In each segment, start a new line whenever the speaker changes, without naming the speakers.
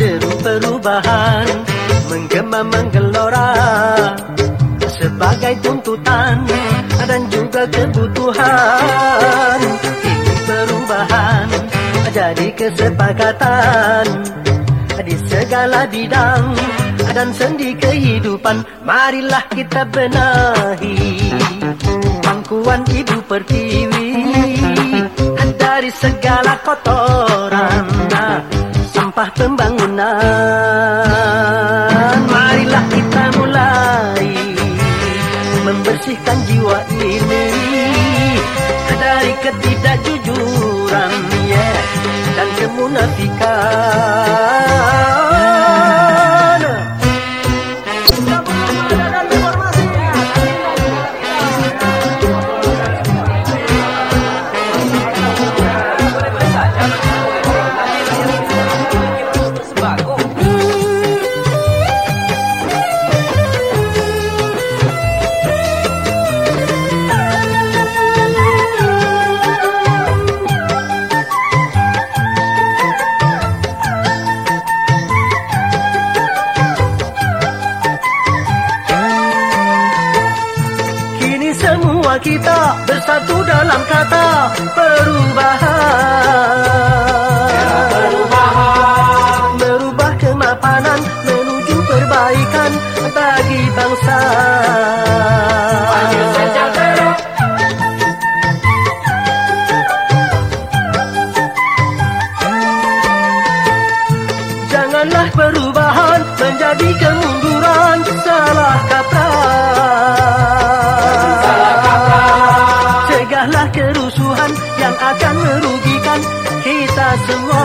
Deru perubahan menggema menggelora sebagai tuntutan dan juga kebutuhan. Hidup perubahan jadi kesepakatan di segala bidang dan sendi kehidupan. Marilah kita benahi pangkuan ibu pertiwi dari segala kotoran. Sampah pembangunan ketidakjujuran yeah, dan kemunafikan kita bersatu dalam kata perubahan. Merubah kemapanan menuju perbaikan bagi bangsa. Janganlah perubahan menjadi kemunduran Cegahlah kerusuhan yang akan merugikan kita semua.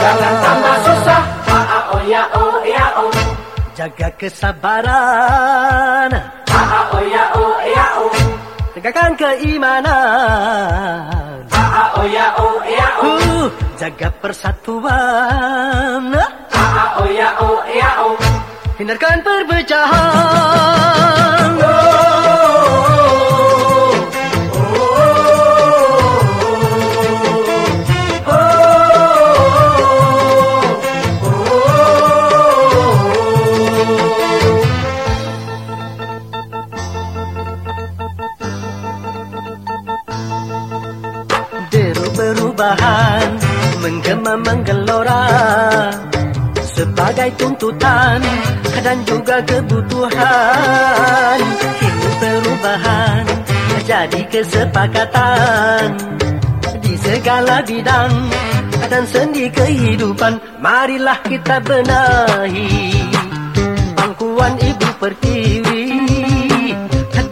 Jangan tambah susah. Ah, ah, oh ya, oh ya, oh.
Jaga kesabaran,
ah, oh ya, oh ya, oh.
tegakkan keimanan.
Ah, oh ya, oh ya, oh.
Uh, jaga persatuan,
ah, oh ya, oh ya, oh.
hindarkan perpecahan. Perubahan menggema menggelora sebagai tuntutan dan juga kebutuhan. Hidup perubahan jadi kesepakatan di segala bidang dan sendi kehidupan. Marilah kita benahi pangkuan ibu pertiwi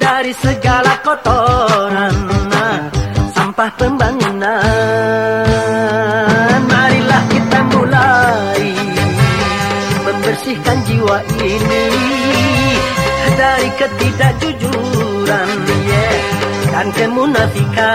dari segala kotoran. Sampah pembangunan membersihkan jiwa ini. Dari ketidakjujuran yeah, dan kemunafikan